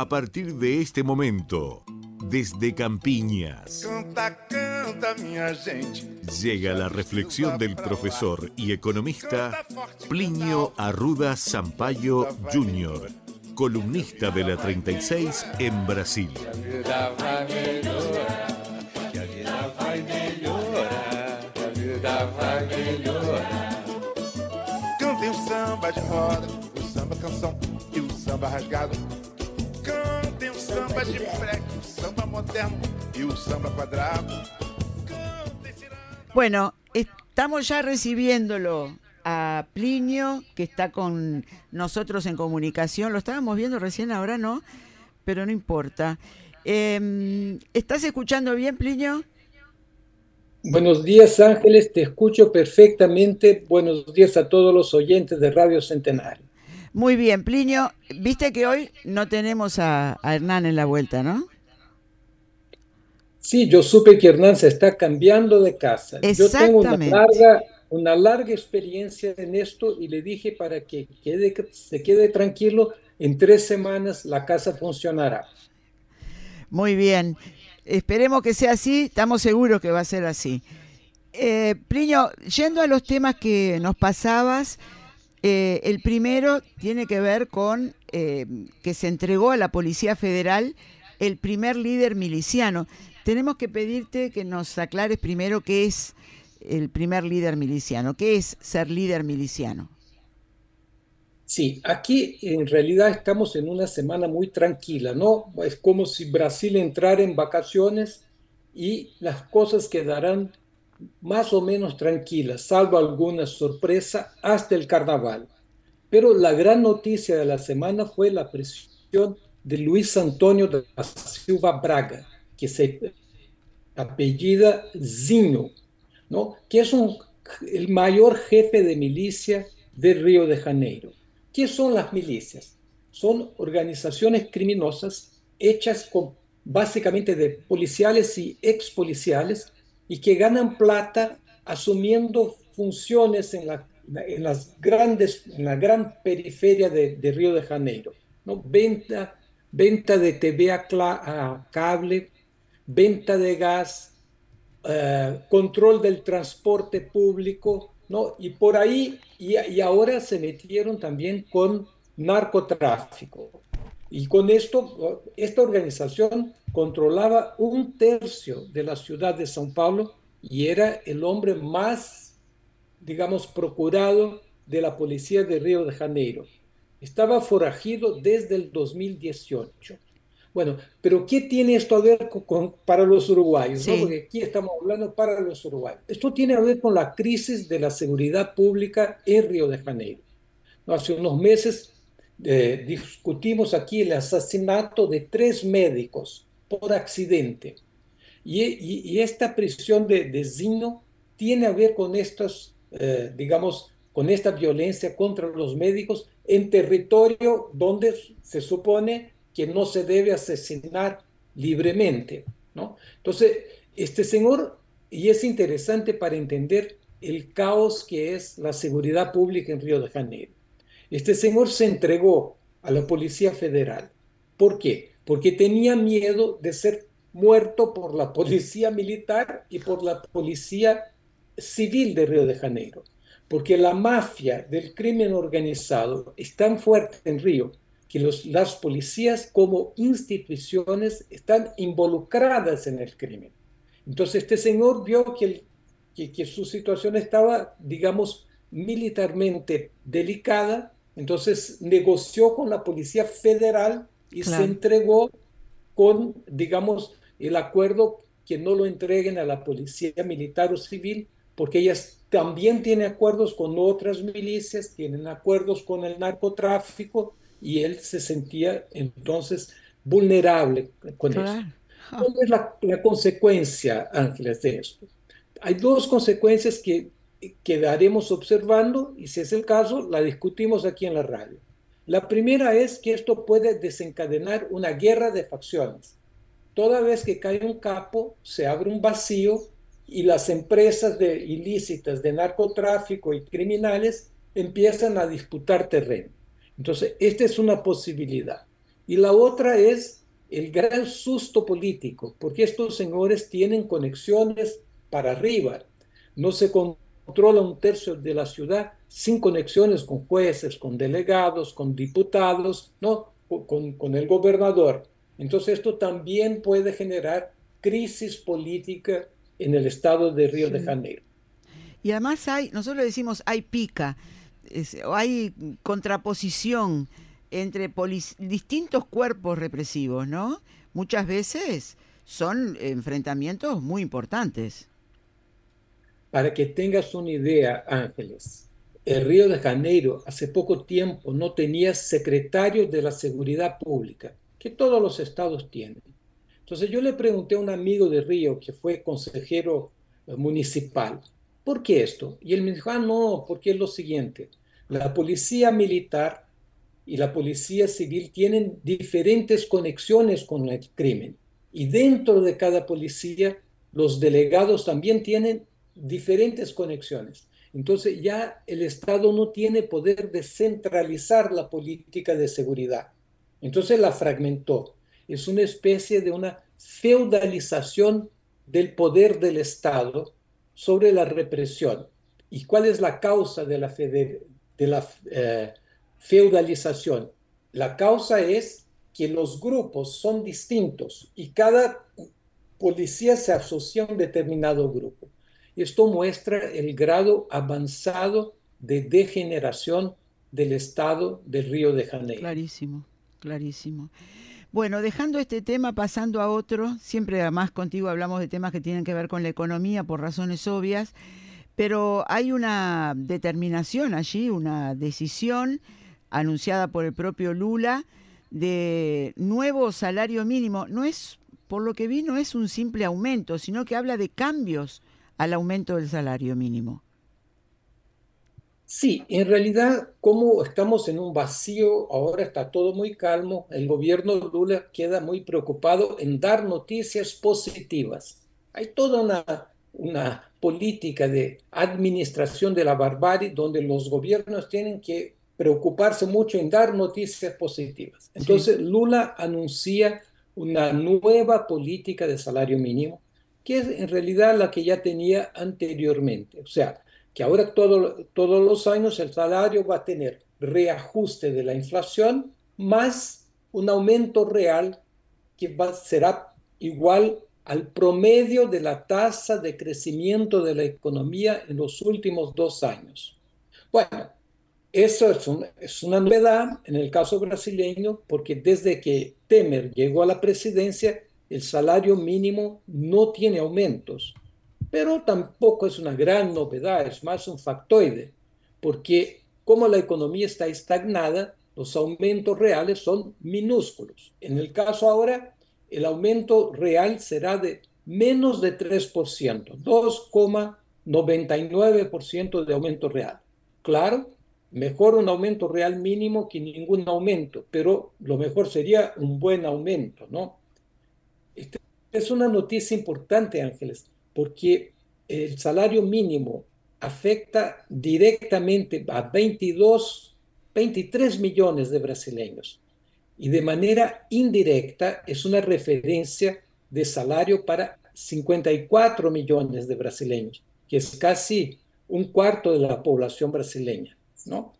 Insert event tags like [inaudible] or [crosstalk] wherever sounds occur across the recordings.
A partir de este momento, desde Campiñas, llega la reflexión del profesor y economista Plinio Arruda Sampaio Jr., columnista de la 36 en Brasil. samba de roda, o samba canção e o samba rasgado. O samba de freque, o samba moderno y o samba cuadrado. Bueno, estamos ya recibiéndolo a Plinio, que está con nosotros en comunicación. Lo estábamos viendo recién, ahora no, pero no importa. Eh, ¿Estás escuchando bien, Plinio? Buenos días Ángeles, te escucho perfectamente. Buenos días a todos los oyentes de Radio Centenario. Muy bien, Plinio, viste que hoy no tenemos a, Hernán en la vuelta, ¿no? Sí, yo supe que Hernán se está cambiando de casa. Yo tengo una larga, una larga experiencia en esto y le dije para que quede, se quede tranquilo, en tres semanas la casa funcionará. Muy bien. Esperemos que sea así, estamos seguros que va a ser así. Eh, Plinio, yendo a los temas que nos pasabas, eh, el primero tiene que ver con eh, que se entregó a la Policía Federal el primer líder miliciano. Tenemos que pedirte que nos aclares primero qué es el primer líder miliciano, qué es ser líder miliciano. Sí, aquí en realidad estamos en una semana muy tranquila, ¿no? Es como si Brasil entrara en vacaciones y las cosas quedarán más o menos tranquilas, salvo alguna sorpresa hasta el carnaval. Pero la gran noticia de la semana fue la presión de Luis Antonio da Silva Braga, que se apellida Zinho, ¿no? que es el mayor jefe de milicia de Río de Janeiro. ¿Qué son las milicias? Son organizaciones criminosas hechas básicamente de policiales y ex policiales y que ganan plata asumiendo funciones en, la, en las grandes, en la gran periferia de, Río de Janeiro. ¿no? Venta, venta de TV a, cable, venta de gas, eh, control del transporte público, ¿no? Y por ahí, y, y ahora se metieron también con narcotráfico. Y con esto, esta organización controlaba un tercio de la ciudad de São Paulo y era el hombre más, digamos, procurado de la policía de Río de Janeiro. Estaba forajido desde el 2018. Bueno, pero ¿qué tiene esto a ver con, para los uruguayos? Porque aquí estamos hablando para los uruguayos. Esto tiene a ver con la crisis de la seguridad pública en Río de Janeiro. Hace unos meses eh, discutimos aquí el asesinato de tres médicos por accidente. Y, esta prisión de, de, Zino tiene a ver con estos, eh, digamos, con esta violencia contra los médicos en territorio donde se supone que no se debe asesinar libremente. ¿no? Entonces, este señor, y es interesante para entender el caos que es la seguridad pública en Río de Janeiro. Este señor se entregó a la Policía Federal. ¿Por qué? Porque tenía miedo de ser muerto por la Policía Militar y por la Policía Civil de Río de Janeiro. Porque la mafia del crimen organizado es tan fuerte en Río que las policías como instituciones están involucradas en el crimen. Entonces este señor vio que, su situación estaba, digamos, militarmente delicada, entonces negoció con la Policía Federal y se entregó con, digamos, el acuerdo que no lo entreguen a la Policía Militar o Civil, porque ellas también tienen acuerdos con otras milicias, tienen acuerdos con el narcotráfico, y él se sentía entonces vulnerable con eso. ¿Cuál es la, consecuencia, Ángeles, de esto? Hay dos consecuencias que quedaremos observando y si es el caso, la discutimos aquí en la radio. La primera es que esto puede desencadenar una guerra de facciones. Toda vez que cae un capo, se abre un vacío y las empresas de, ilícitas de narcotráfico y criminales empiezan a disputar terreno. Entonces, esta es una posibilidad. Y la otra es el gran susto político, porque estos señores tienen conexiones para arriba. No se controla un tercio de la ciudad sin conexiones con jueces, con delegados, con diputados, ¿no? con, con el gobernador. Entonces esto también puede generar crisis política en el estado de Río de Janeiro. Y además hay, nosotros decimos hay pica, hay contraposición entre distintos cuerpos represivos, ¿no? Muchas veces son enfrentamientos muy importantes. Para que tengas una idea, Ángeles, el Río de Janeiro hace poco tiempo no tenía secretario de la seguridad pública, que todos los estados tienen. Entonces yo le pregunté a un amigo de Río que fue consejero eh, municipal, ¿por qué esto? Y él me dijo, ah, no, porque es lo siguiente, la policía militar y la policía civil tienen diferentes conexiones con el crimen. Y dentro de cada policía, los delegados también tienen diferentes conexiones. Entonces ya el Estado no tiene poder de centralizar la política de seguridad. Entonces la fragmentó es una especie de una feudalización del poder del Estado sobre la represión. ¿Y cuál es la causa de la, de la eh, feudalización? La causa es que los grupos son distintos y cada policía se asocia a un determinado grupo. Esto muestra el grado avanzado de degeneración del Estado del Río de Janeiro. Clarísimo, clarísimo. Bueno, dejando este tema, pasando a otro, siempre además contigo hablamos de temas que tienen que ver con la economía por razones obvias, pero hay una determinación allí, una decisión anunciada por el propio Lula de nuevo salario mínimo. No es, por lo que vi, no es un simple aumento, sino que habla de cambios al aumento del salario mínimo. Sí, en realidad, como estamos en un vacío, ahora está todo muy calmo, el gobierno de Lula queda muy preocupado en dar noticias positivas. Hay toda una, una política de administración de la barbarie donde los gobiernos tienen que preocuparse mucho en dar noticias positivas. Entonces, Lula anuncia una nueva política de salario mínimo, que es en realidad la que ya tenía anteriormente. O sea, que ahora todo, todos los años el salario va a tener reajuste de la inflación más un aumento real que va, será igual al promedio de la tasa de crecimiento de la economía en los últimos dos años. Bueno, eso es, es una novedad en el caso brasileño porque desde que Temer llegó a la presidencia, el salario mínimo no tiene aumentos pero tampoco es una gran novedad, es más un factoide, porque como la economía está estagnada, los aumentos reales son minúsculos. En el caso ahora, el aumento real será de menos de 3%, 2,99% de aumento real. Claro, mejor un aumento real mínimo que ningún aumento, pero lo mejor sería un buen aumento, ¿no? Esta es una noticia importante, Ángeles, porque el salario mínimo afecta directamente a 22, 23 millones de brasileños y de manera indirecta es una referencia de salario para 54 millones de brasileños, que es casi un cuarto de la población brasileña, ¿no?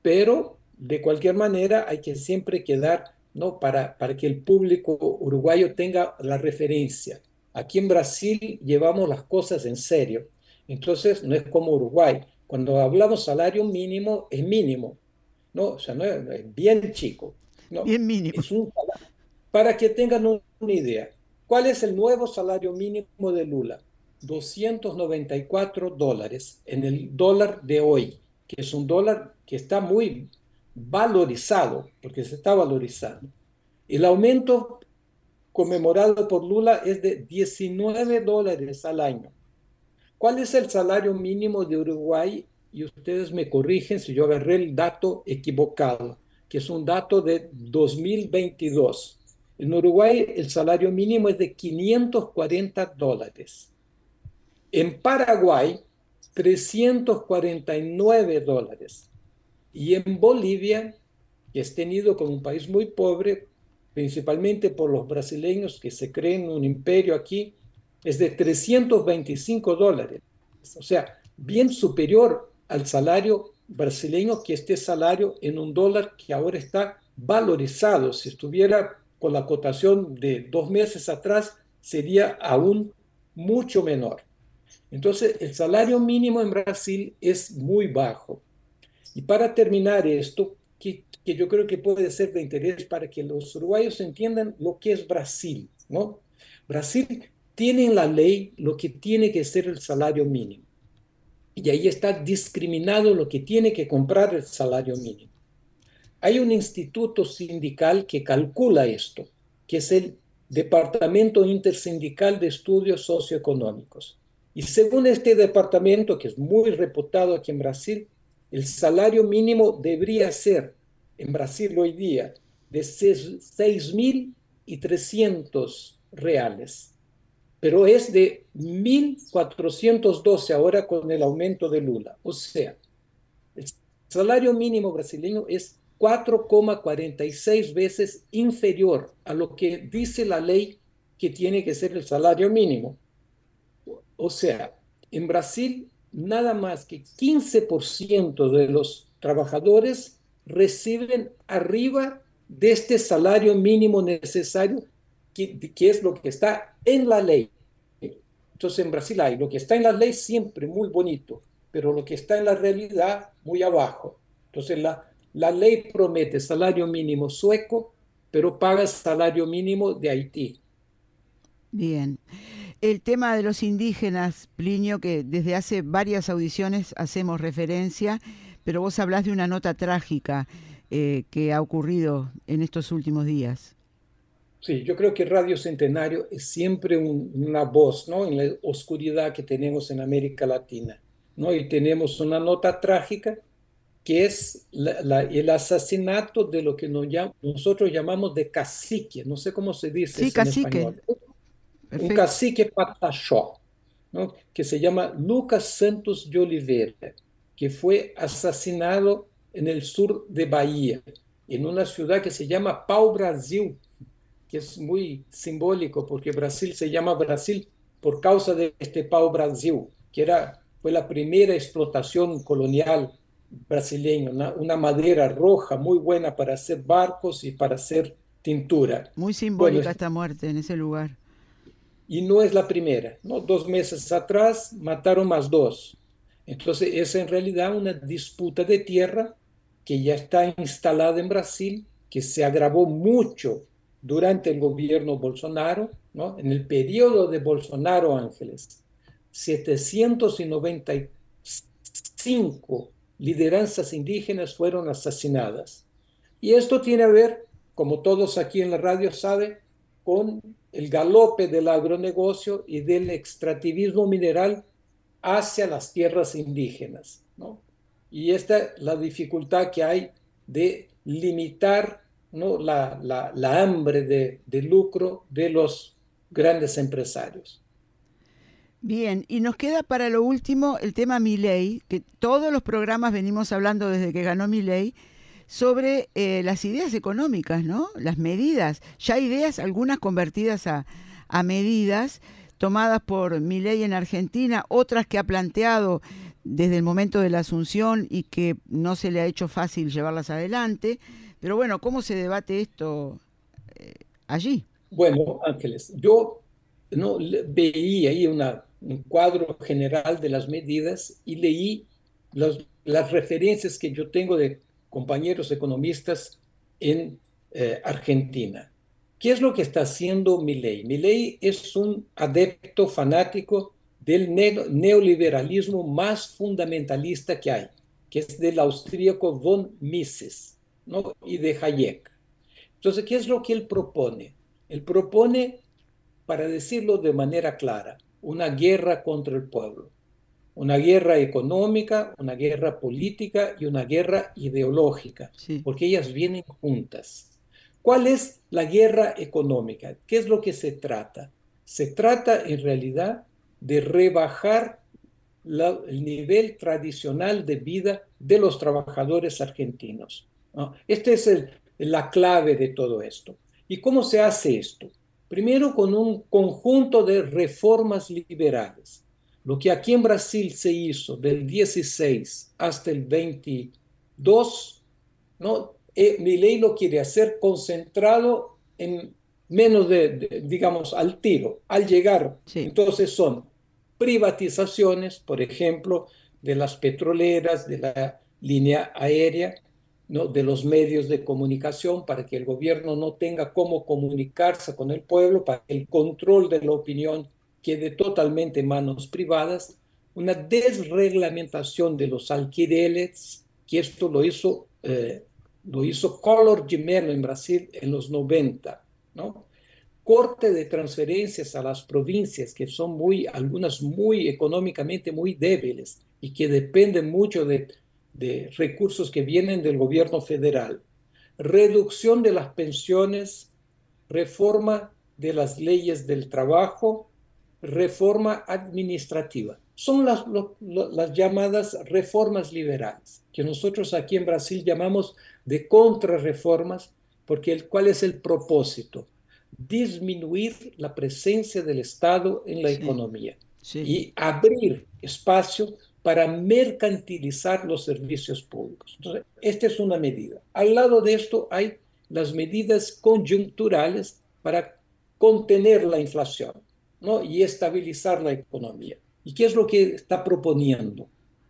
Pero de cualquier manera hay que siempre quedar, ¿no? Para, para que el público uruguayo tenga la referencia. Aquí en Brasil llevamos las cosas en serio. Entonces, no es como Uruguay. Cuando hablamos salario mínimo, es mínimo. ¿no? O sea, no es, bien chico. ¿no? Bien mínimo. para que tengan una idea, ¿cuál es el nuevo salario mínimo de Lula? 294 dólares en el dólar de hoy, que es un dólar que está muy valorizado, porque se está valorizando. El aumento conmemorado por Lula es de 19 dólares al año. ¿Cuál es el salario mínimo de Uruguay? Y ustedes me corrigen si yo agarré el dato equivocado, que es un dato de 2022. En Uruguay el salario mínimo es de 540 dólares. En Paraguay, 349 dólares. Y en Bolivia, que es tenido como un país muy pobre, principalmente por los brasileños que se creen un imperio aquí, es de 325 dólares. O sea, bien superior al salario brasileño que este salario en un dólar que ahora está valorizado. Si estuviera con la cotación de dos meses atrás, sería aún mucho menor. Entonces, el salario mínimo en Brasil es muy bajo. Y para terminar esto, que, yo creo que puede ser de interés para que los uruguayos entiendan lo que es Brasil, ¿no? Brasil tiene en la ley lo que tiene que ser el salario mínimo. Y ahí está discriminado lo que tiene que comprar el salario mínimo. Hay un instituto sindical que calcula esto, que es el Departamento Intersindical de Estudios Socioeconómicos. Y según este departamento, que es muy reputado aquí en Brasil, el salario mínimo debería ser en Brasil hoy día de 6.300 reales, pero es de 1.412 ahora con el aumento de Lula. O sea, el salario mínimo brasileño es 4,46 veces inferior a lo que dice la ley que tiene que ser el salario mínimo. O sea, en Brasil nada más que 15% de los trabajadores reciben arriba de este salario mínimo necesario, que, que, es lo que está en la ley. Entonces en Brasil hay lo que está en la ley siempre muy bonito, pero lo que está en la realidad muy abajo. Entonces la, la ley promete salario mínimo sueco, pero paga salario mínimo de Haití. Bien el tema de los indígenas, Plinio, que desde hace varias audiciones hacemos referencia, pero vos hablás de una nota trágica eh, que ha ocurrido en estos últimos días. Sí, yo creo que Radio Centenario es siempre una voz ¿no? en la oscuridad que tenemos en América Latina. ¿no? Y tenemos una nota trágica que es el asesinato de lo que nosotros llamamos de cacique, no sé cómo se dice sí, cacique. español un cacique pataxó, ¿no? que se llama Lucas Santos de Oliveira, que fue asesinado en el sur de Bahía, en una ciudad que se llama Pau Brasil, que es muy simbólico porque Brasil se llama Brasil por causa de este Pau Brasil, que era, fue la primera explotación colonial brasileña, una, una madera roja muy buena para hacer barcos y para hacer tintura. Muy simbólica esta muerte en ese lugar. Y no es la primera, ¿no? Dos meses atrás mataron más dos. Entonces es en realidad una disputa de tierra que ya está instalada en Brasil, que se agravó mucho durante el gobierno Bolsonaro, ¿no? En el periodo de Bolsonaro Ángeles, 795 lideranzas indígenas fueron asesinadas. Y esto tiene a ver, como todos aquí en la radio saben, con el galope del agronegocio y del extractivismo mineral hacia las tierras indígenas. ¿no? Y esta es la dificultad que hay de limitar ¿no? la, la, hambre de, de, lucro de los grandes empresarios. Bien, y nos queda para lo último el tema Milei, que todos los programas venimos hablando desde que ganó Milei, sobre eh, las ideas económicas, ¿no? Las medidas, ya ideas, algunas convertidas a, a medidas tomadas por ley en Argentina, otras que ha planteado desde el momento de la asunción y que no se le ha hecho fácil llevarlas adelante. Pero bueno, ¿cómo se debate esto eh, allí? Bueno, Ángeles, yo no veí ahí un cuadro general de las medidas y leí las referencias que yo tengo de compañeros economistas en eh, Argentina. ¿Qué es lo que está haciendo Milei? Milei es un adepto fanático del neoliberalismo más fundamentalista que hay, que es del austríaco von Mises ¿no? y de Hayek. Entonces, ¿qué es lo que él propone? Él propone, para decirlo de manera clara, una guerra contra el pueblo una guerra económica, una guerra política y una guerra ideológica, porque ellas vienen juntas. ¿Cuál es la guerra económica? ¿Qué es lo que se trata? Se trata en realidad de rebajar el nivel tradicional de vida de los trabajadores argentinos. Esta es la clave de todo esto. ¿Y cómo se hace esto? Primero con un conjunto de reformas liberales. Lo que aquí en Brasil se hizo del 16 hasta el 22, ¿no? Eh, mi ley lo quiere hacer concentrado en menos de, digamos, al tiro, al llegar. Entonces son privatizaciones, por ejemplo, de las petroleras, de la línea aérea, ¿no? de los medios de comunicación, para que el gobierno no tenga cómo comunicarse con el pueblo, para que el control de la opinión quede totalmente en manos privadas, una desreglamentación de los alquileres, que esto lo hizo, eh, lo hizo Collor de en Brasil en los 90, ¿no? corte de transferencias a las provincias, que son muy, algunas muy económicamente muy débiles y que dependen mucho de, de recursos que vienen del gobierno federal. Reducción de las pensiones, reforma de las leyes del trabajo, reforma administrativa. Son las, las llamadas reformas liberales, que nosotros aquí en Brasil llamamos de contrarreformas, porque el, ¿cuál es el propósito? Disminuir la presencia del Estado en la economía y abrir espacio para mercantilizar los servicios públicos. Entonces, esta es una medida. Al lado de esto hay las medidas conjunturales para contener la inflación y estabilizar la economía. ¿Y qué es lo que está proponiendo?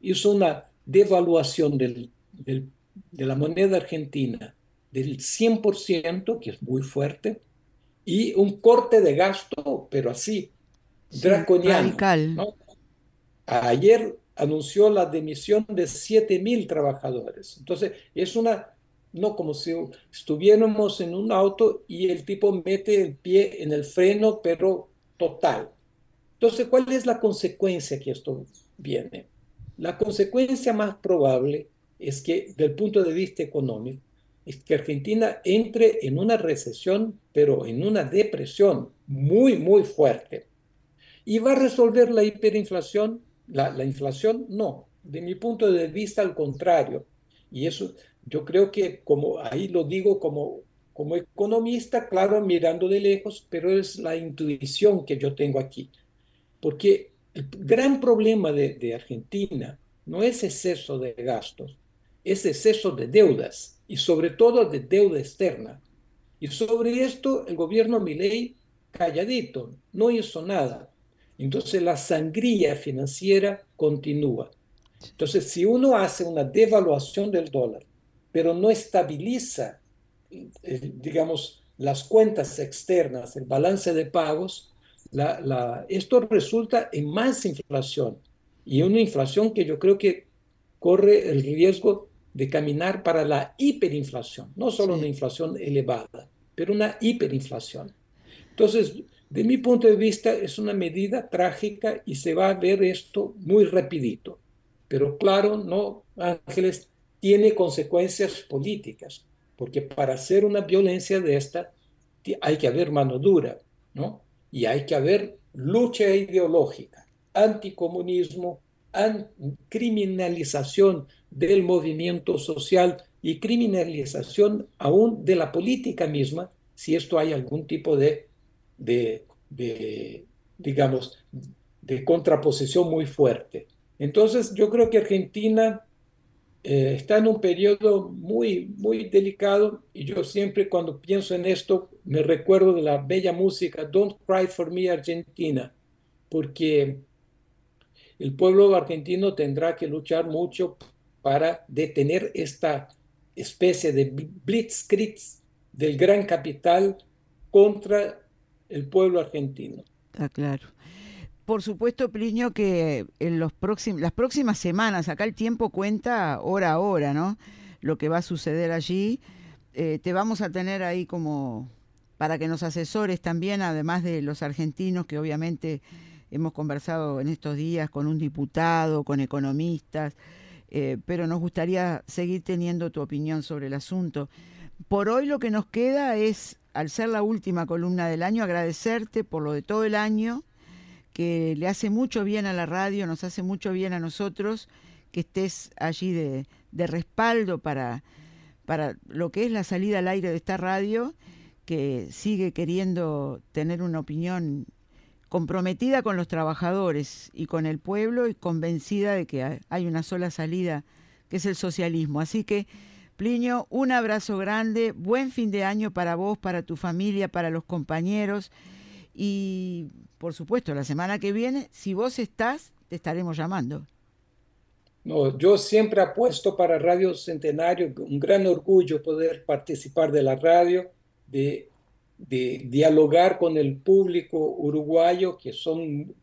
Hizo una devaluación del, de la moneda argentina del 100%, que es muy fuerte, y un corte de gasto, pero así, draconiano. Ayer anunció la demisión de 7.000 trabajadores. Entonces, es una, no como si estuviéramos en un auto y el tipo mete el pie en el freno, pero total. Entonces, ¿cuál es la consecuencia que esto viene? La consecuencia más probable es que, del punto de vista económico, es que Argentina entre en una recesión, pero en una depresión muy, muy fuerte. ¿Y va a resolver la hiperinflación? La, la inflación, no. De mi punto de vista, al contrario. Y eso, yo creo que, como ahí lo digo como como economista, claro, mirando de lejos, pero es la intuición que yo tengo aquí. Porque el gran problema de, Argentina no es exceso de gastos, es exceso de deudas y sobre todo de deuda externa. Y sobre esto el gobierno Milei calladito, no hizo nada. Entonces la sangría financiera continúa. Entonces si uno hace una devaluación del dólar, pero no estabiliza digamos, las cuentas externas, el balance de pagos, la, esto resulta en más inflación y una inflación que yo creo que corre el riesgo de caminar para la hiperinflación, no solo una inflación elevada, pero una hiperinflación. Entonces, de mi punto de vista, es una medida trágica y se va a ver esto muy rapidito. Pero claro, no, Ángeles, tiene consecuencias políticas porque para hacer una violencia de esta hay que haber mano dura, ¿no? Y hay que haber lucha ideológica, anticomunismo, criminalización del movimiento social y criminalización aún de la política misma, si esto hay algún tipo de, de, de digamos, de contraposición muy fuerte. Entonces, yo creo que Argentina eh, está en un periodo muy, muy delicado y yo siempre cuando pienso en esto me recuerdo de la bella música Don't Cry for Me Argentina, porque el pueblo argentino tendrá que luchar mucho para detener esta especie de blitzkrieg del gran capital contra el pueblo argentino. Está claro. Por supuesto, Pliño, que en los las próximas semanas, acá el tiempo cuenta hora a hora, ¿no? Lo que va a suceder allí. Eh, te vamos a tener ahí como para que nos asesores también, además de los argentinos, que obviamente hemos conversado en estos días con un diputado, con economistas, eh, pero nos gustaría seguir teniendo tu opinión sobre el asunto. Por hoy lo que nos queda es, al ser la última columna del año, agradecerte por lo de todo el año que le hace mucho bien a la radio, nos hace mucho bien a nosotros, que estés allí de, respaldo para, para lo que es la salida al aire de esta radio, que sigue queriendo tener una opinión comprometida con los trabajadores y con el pueblo y convencida de que hay una sola salida, que es el socialismo. Así que, Plinio, un abrazo grande, buen fin de año para vos, para tu familia, para los compañeros y, por supuesto, la semana que viene, si vos estás, te estaremos llamando. No, yo siempre apuesto para Radio Centenario, un gran orgullo poder participar de la radio, de de dialogar con el público uruguayo, que son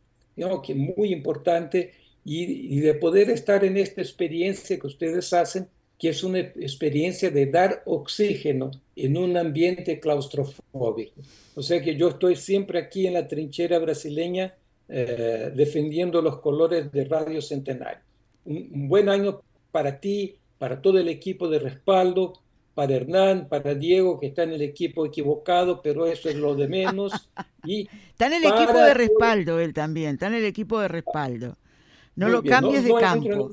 que muy importante, y, de poder estar en esta experiencia que ustedes hacen, que es una experiencia de dar oxígeno en un ambiente claustrofóbico. O sea que yo estoy siempre aquí en la trinchera brasileña eh, defendiendo los colores de Radio Centenario. un buen año para ti, para todo el equipo de respaldo, para Hernán, para Diego, que está en el equipo equivocado, pero eso es lo de menos. [laughs] Y está en el equipo de respaldo él también, está en el equipo de respaldo. No lo cambies de campo.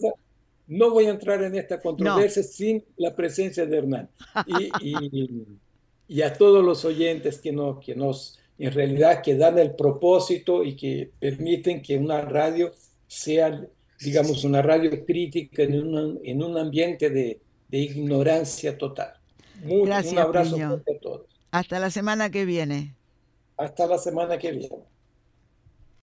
No voy a entrar en esta controversia sin la presencia de Hernán. [laughs] Y, a todos los oyentes que, no, que nos, en realidad, que dan el propósito y que permiten que una radio sea, digamos, una radio crítica en un, en un ambiente de, de ignorancia total. Gracias, un abrazo a todos. Hasta la semana que viene. Hasta la semana que viene.